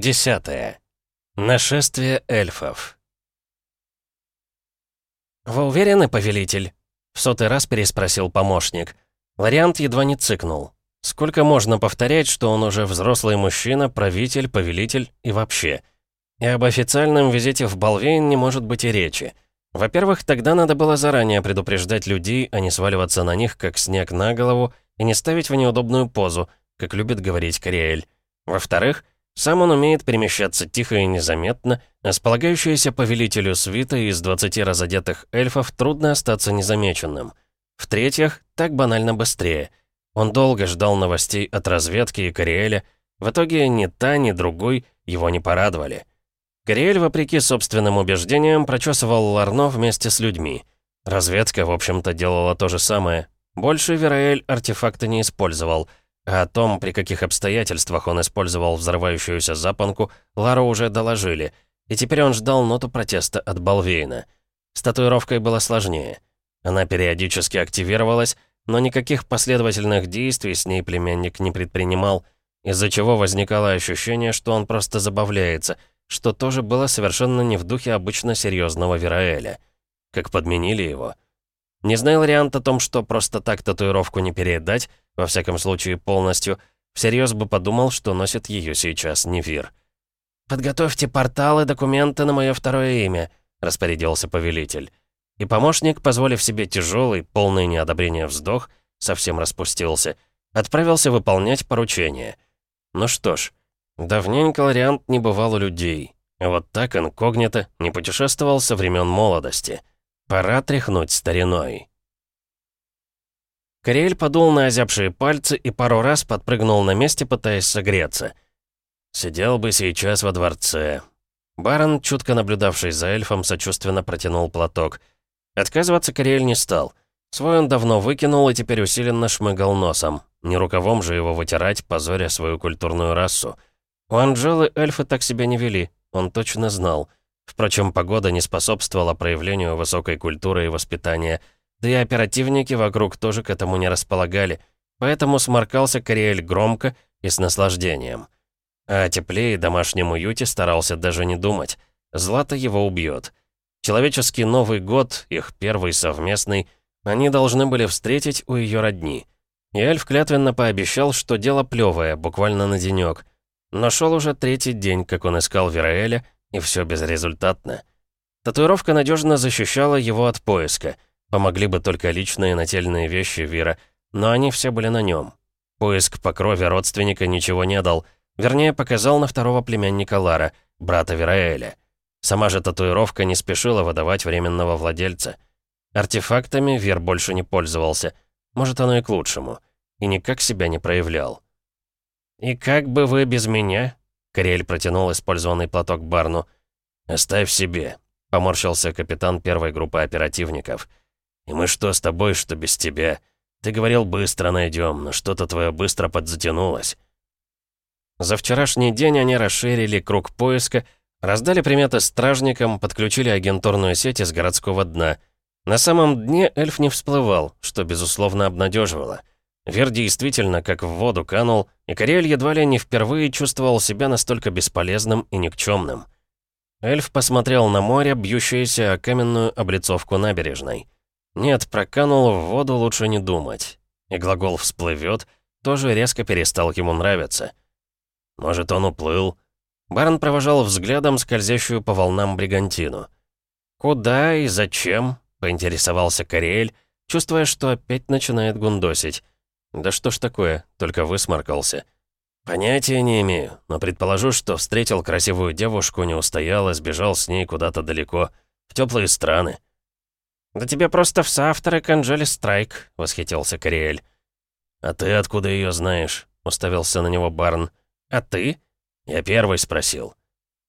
Десятое. Нашествие эльфов. «Вы уверены, повелитель?» В сотый раз переспросил помощник. Вариант едва не цыкнул. Сколько можно повторять, что он уже взрослый мужчина, правитель, повелитель и вообще? И об официальном визите в Балвейн не может быть и речи. Во-первых, тогда надо было заранее предупреждать людей, а не сваливаться на них, как снег на голову, и не ставить в неудобную позу, как любит говорить Кориэль. Во-вторых, сам он умеет перемещаться тихо и незаметно, а с полагающейся повелителю свита из 20 разодетых эльфов трудно остаться незамеченным. В-третьих, так банально быстрее — он долго ждал новостей от разведки и Кориэля. В итоге ни та, ни другой его не порадовали. Кориэль, вопреки собственным убеждениям, прочесывал Ларно вместе с людьми. Разведка, в общем-то, делала то же самое. Больше Вераэль артефакты не использовал, а о том, при каких обстоятельствах он использовал взрывающуюся запонку, Лару уже доложили, и теперь он ждал ноту протеста от Балвейна. С татуировкой было сложнее. Она периодически активировалась, но никаких последовательных действий с ней племянник не предпринимал, из-за чего возникало ощущение, что он просто забавляется, что тоже было совершенно не в духе обычно серьезного Вераэля. Как подменили его. Не знал вариант о том, что просто так татуировку не передать, во всяком случае полностью, всерьез бы подумал, что носит ее сейчас не Вир. «Подготовьте порталы, документы на мое второе имя», — распорядился повелитель. И помощник, позволив себе тяжелый, полный неодобрения вздох, совсем распустился, отправился выполнять поручение. Ну что ж, давненько Лориант не бывал у людей. Вот так инкогнито не путешествовал со времен молодости. Пора тряхнуть стариной. Кориэль подул на озябшие пальцы и пару раз подпрыгнул на месте, пытаясь согреться. Сидел бы сейчас во дворце. Барон, чутко наблюдавший за эльфом, сочувственно протянул платок — Отказываться Кориэль не стал. Свой он давно выкинул и теперь усиленно шмыгал носом. Не рукавом же его вытирать, позоря свою культурную расу. У Анжелы эльфы так себя не вели, он точно знал. Впрочем, погода не способствовала проявлению высокой культуры и воспитания, да и оперативники вокруг тоже к этому не располагали, поэтому сморкался Кориэль громко и с наслаждением. А о тепле и домашнем уюте старался даже не думать. Злата его убьет. Человеческий Новый год, их первый совместный, они должны были встретить у ее родни. И Эльф клятвенно пообещал, что дело плевое, буквально на денек. Но шел уже третий день, как он искал Вераэля, и все безрезультатно. Татуировка надежно защищала его от поиска. Помогли бы только личные нательные вещи Вира, но они все были на нем. Поиск по крови родственника ничего не дал, вернее, показал на второго племянника Лара, брата Вераэля. Сама же татуировка не спешила выдавать временного владельца. Артефактами Вер больше не пользовался. Может, оно и к лучшему. И никак себя не проявлял. «И как бы вы без меня?» Кориэль протянул использованный платок Барну. «Оставь себе», — поморщился капитан первой группы оперативников. «И мы что с тобой, что без тебя? Ты говорил, быстро найдем, но что-то твое быстро подзатянулось». За вчерашний день они расширили круг поиска, Раздали приметы стражникам, подключили агентурную сеть из городского дна. На самом дне эльф не всплывал, что, безусловно, обнадеживало. Вер действительно как в воду канул, и Кориэль едва ли не впервые чувствовал себя настолько бесполезным и никчемным. Эльф посмотрел на море, бьющееся о каменную облицовку набережной. Нет, проканул в воду лучше не думать. И глагол «всплывет» тоже резко перестал ему нравиться. Может, он уплыл, Барон провожал взглядом скользящую по волнам бригантину. «Куда и зачем?» — поинтересовался Кориэль, чувствуя, что опять начинает гундосить. «Да что ж такое?» — только высморкался. «Понятия не имею, но предположу, что встретил красивую девушку, не устоял и сбежал с ней куда-то далеко, в теплые страны». «Да тебе просто в соавторы к Анжеле Страйк», — восхитился Кориэль. «А ты откуда ее знаешь?» — уставился на него Барн. «А ты?» «Я первый спросил».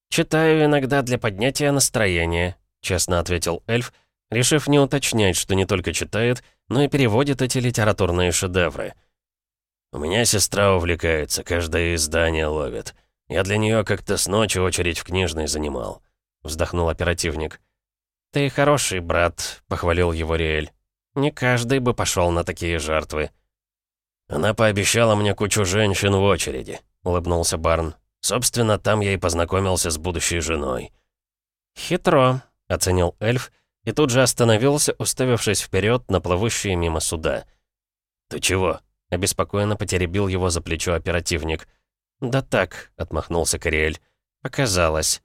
«Читаю иногда для поднятия настроения», — честно ответил эльф, решив не уточнять, что не только читает, но и переводит эти литературные шедевры. «У меня сестра увлекается, каждое издание ловит. Я для нее как-то с ночи очередь в книжной занимал», — вздохнул оперативник. «Ты хороший брат», — похвалил его Риэль. «Не каждый бы пошел на такие жертвы». «Она пообещала мне кучу женщин в очереди», — улыбнулся Барн. Собственно, там я и познакомился с будущей женой». «Хитро», — оценил эльф, и тут же остановился, уставившись вперед на плывущие мимо суда. «Ты чего?» — обеспокоенно потеребил его за плечо оперативник. «Да так», — отмахнулся Кориэль. «Показалось».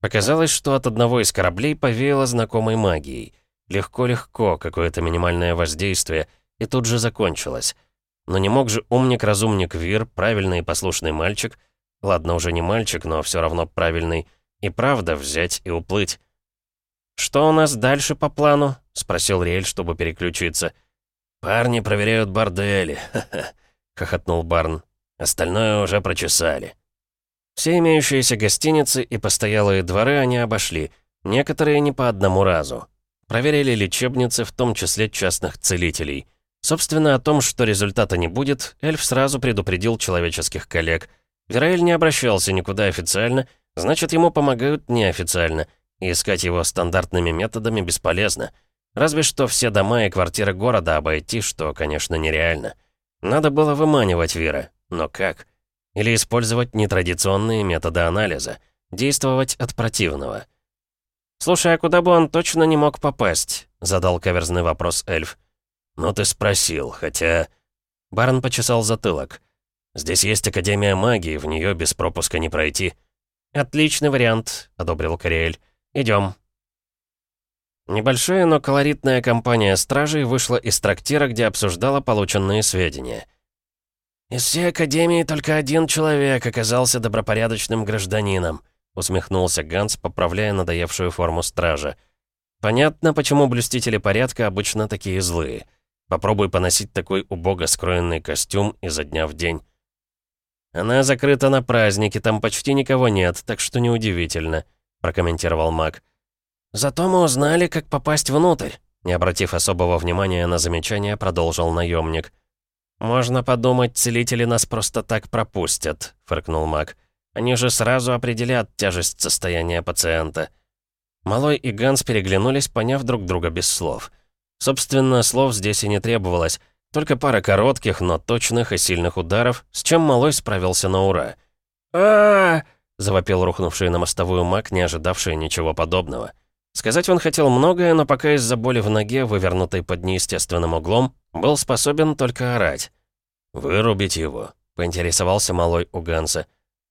Показалось, что от одного из кораблей повеяло знакомой магией. Легко-легко, какое-то минимальное воздействие, и тут же закончилось. Но не мог же умник-разумник Вир, правильный и послушный мальчик, ладно, уже не мальчик, но все равно правильный, и правда взять и уплыть. «Что у нас дальше по плану?» — спросил Риэль, чтобы переключиться. «Парни проверяют бордели», — хохотнул Барн. «Остальное уже прочесали». Все имеющиеся гостиницы и постоялые дворы они обошли, некоторые не по одному разу. Проверили лечебницы, в том числе частных целителей. Собственно, о том, что результата не будет, эльф сразу предупредил человеческих коллег. Вераэль не обращался никуда официально, значит, ему помогают неофициально, и искать его стандартными методами бесполезно. Разве что все дома и квартиры города обойти, что, конечно, нереально. Надо было выманивать Вира, но как? Или использовать нетрадиционные методы анализа. Действовать от противного. «Слушай, а куда бы он точно не мог попасть?» — задал каверзный вопрос эльф. «Ну ты спросил, хотя...» Барон почесал затылок. «Здесь есть Академия магии, в нее без пропуска не пройти». «Отличный вариант», — одобрил Кориэль. Идем. Небольшая, но колоритная компания стражей вышла из трактира, где обсуждала полученные сведения — «Из всей Академии только один человек оказался добропорядочным гражданином», усмехнулся Ганс, поправляя надоевшую форму стража. «Понятно, почему блюстители порядка обычно такие злые. Попробуй поносить такой убого скроенный костюм изо дня в день». «Она закрыта на праздники, там почти никого нет, так что неудивительно», прокомментировал маг. «Зато мы узнали, как попасть внутрь», не обратив особого внимания на замечание, продолжил наемник. «Можно подумать, целители нас просто так пропустят», — фыркнул маг. «Они же сразу определят тяжесть состояния пациента». Малой и Ганс переглянулись, поняв друг друга без слов. Собственно, слов здесь и не требовалось, только пара коротких, но точных и сильных ударов, с чем Малой справился на ура. а, завопил рухнувший на мостовую маг, не ожидавший ничего подобного. Сказать он хотел многое, но пока из-за боли в ноге, вывернутой под неестественным углом, был способен только орать. «Вырубить его», — поинтересовался малой у Ганса.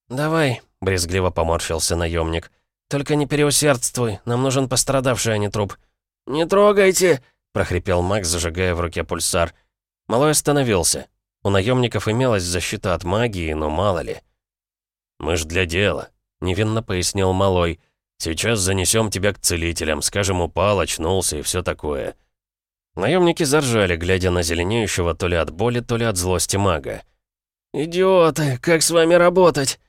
«Давай», — брезгливо поморщился наемник. «Только не переусердствуй, нам нужен пострадавший, а не труп». «Не трогайте!» — прохрипел Макс, зажигая в руке пульсар. Малой остановился. У наемников имелась защита от магии, но мало ли. «Мы ж для дела», — невинно пояснил Малой. «Сейчас занесем тебя к целителям, скажем, упал, очнулся и все такое». Наемники заржали, глядя на зеленеющего то ли от боли, то ли от злости мага. «Идиоты, как с вами работать?»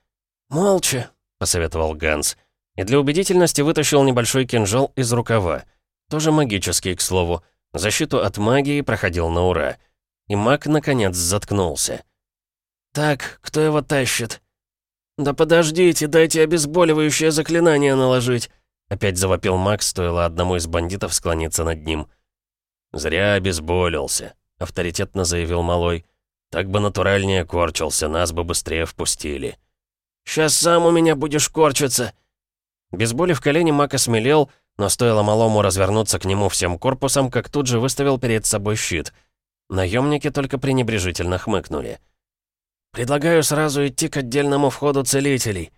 «Молча», — посоветовал Ганс. И для убедительности вытащил небольшой кинжал из рукава. Тоже магический, к слову. Защиту от магии проходил на ура. И маг, наконец, заткнулся. «Так, кто его тащит?» «Да подождите, дайте обезболивающее заклинание наложить!» Опять завопил маг, стоило одному из бандитов склониться над ним. «Зря обезболился», — авторитетно заявил Малой. «Так бы натуральнее корчился, нас бы быстрее впустили». «Сейчас сам у меня будешь корчиться!» Без боли в колене Мак осмелел, но стоило малому развернуться к нему всем корпусом, как тут же выставил перед собой щит. Наемники только пренебрежительно хмыкнули. «Предлагаю сразу идти к отдельному входу целителей».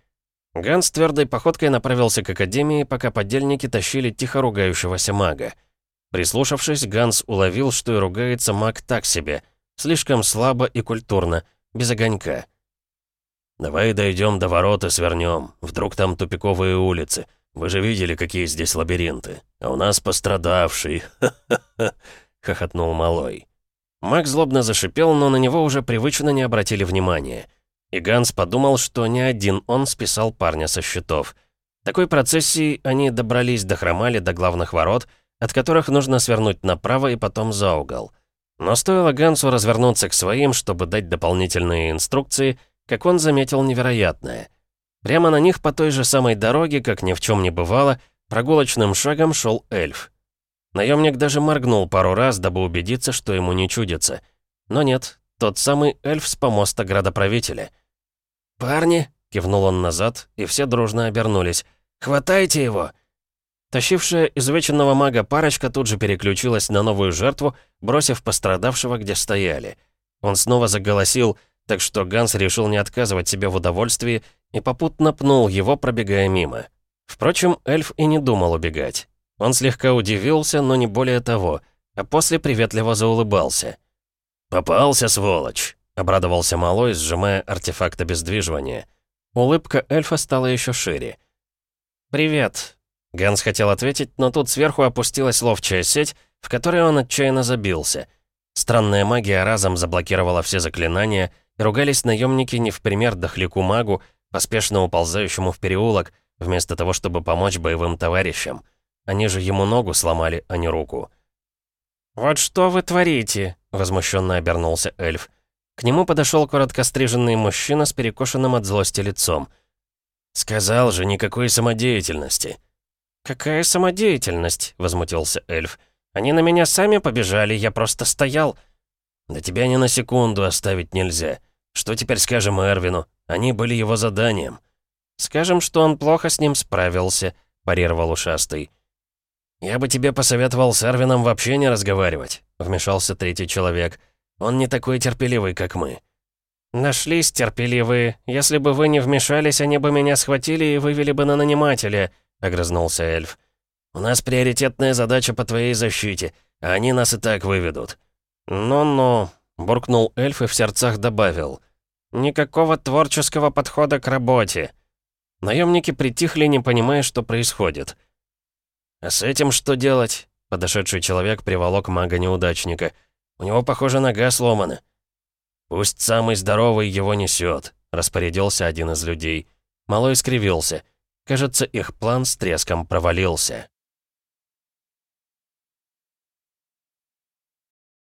Ганс твердой походкой направился к академии, пока подельники тащили тихо ругающегося мага. Прислушавшись, Ганс уловил, что и ругается маг так себе. Слишком слабо и культурно, без огонька. «Давай дойдем до ворот и свернем. Вдруг там тупиковые улицы. Вы же видели, какие здесь лабиринты. А у нас пострадавший. Ха-ха-ха!» — хохотнул Малой. Маг злобно зашипел, но на него уже привычно не обратили внимания. И Ганс подумал, что не один он списал парня со счетов. Такой процессией они добрались до хромали, до главных ворот, от которых нужно свернуть направо и потом за угол. Но стоило Гансу развернуться к своим, чтобы дать дополнительные инструкции, как он заметил невероятное. Прямо на них по той же самой дороге, как ни в чем не бывало, прогулочным шагом шел эльф. Наемник даже моргнул пару раз, дабы убедиться, что ему не чудится. Но нет, тот самый эльф с помоста градоправителя. «Парни!» — кивнул он назад, и все дружно обернулись. «Хватайте его!» Тащившая изувеченного мага парочка тут же переключилась на новую жертву, бросив пострадавшего, где стояли. Он снова заголосил, так что Ганс решил не отказывать себе в удовольствии и попутно пнул его, пробегая мимо. Впрочем, эльф и не думал убегать. Он слегка удивился, но не более того, а после приветливо заулыбался. «Попался, сволочь!» — обрадовался Малой, сжимая артефакт обездвиживания. Улыбка эльфа стала еще шире. «Привет», Ганс хотел ответить, но тут сверху опустилась ловчая сеть, в которой он отчаянно забился. Странная магия разом заблокировала все заклинания, и ругались наемники не в пример дохляку-магу, поспешно уползающему в переулок, вместо того, чтобы помочь боевым товарищам. Они же ему ногу сломали, а не руку. «Вот что вы творите?» — возмущенно обернулся эльф. К нему подошел короткостриженный мужчина с перекошенным от злости лицом. «Сказал же, никакой самодеятельности». «Какая самодеятельность?» — возмутился эльф. «Они на меня сами побежали, я просто стоял». «Да тебя ни на секунду оставить нельзя. Что теперь скажем Эрвину? Они были его заданием». «Скажем, что он плохо с ним справился», — парировал ушастый. «Я бы тебе посоветовал с Эрвином вообще не разговаривать», — вмешался третий человек. «Он не такой терпеливый, как мы». «Нашлись терпеливые. Если бы вы не вмешались, они бы меня схватили и вывели бы на нанимателя», огрызнулся эльф. «У нас приоритетная задача по твоей защите, а они нас и так выведут». «Ну-ну», — буркнул эльф и в сердцах добавил. «Никакого творческого подхода к работе». Наемники притихли, не понимая, что происходит. «А с этим что делать?» Подошедший человек приволок мага-неудачника. «У него, похоже, нога сломана». «Пусть самый здоровый его несет», — распорядился один из людей. Малой скривился. Кажется, их план с треском провалился.